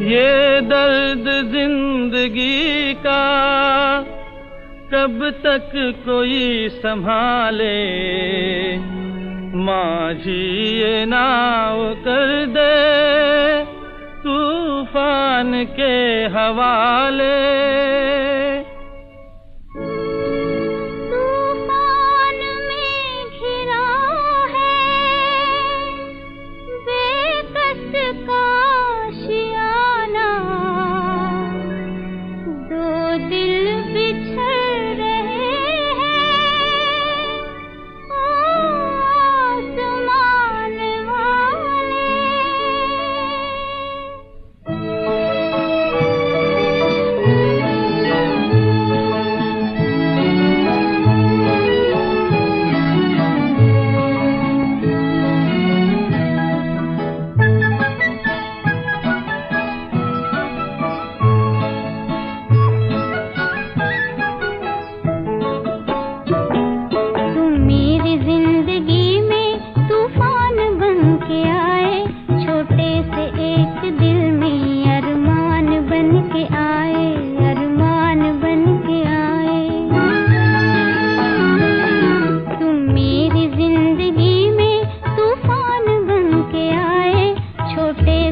ये दर्द ज़िंदगी का कब तक कोई संभाले? माझी ये नाव कर दे तूफ़ान के हवाले।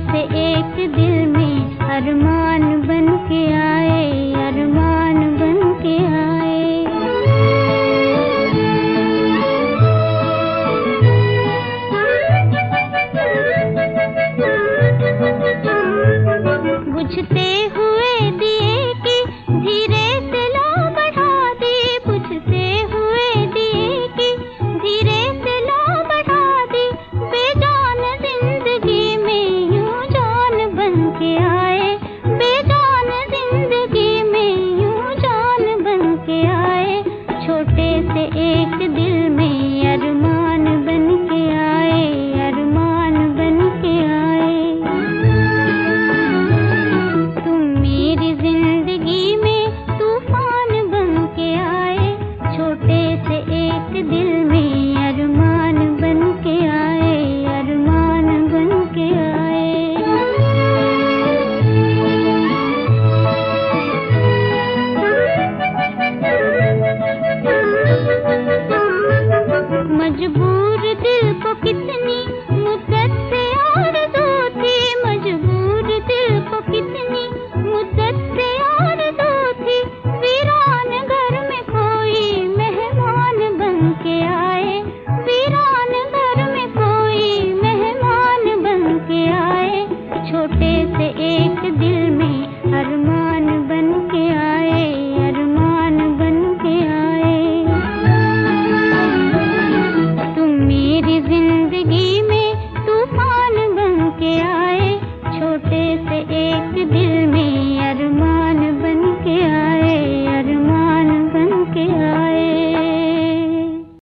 बुझते एक दिल मजबूर दिल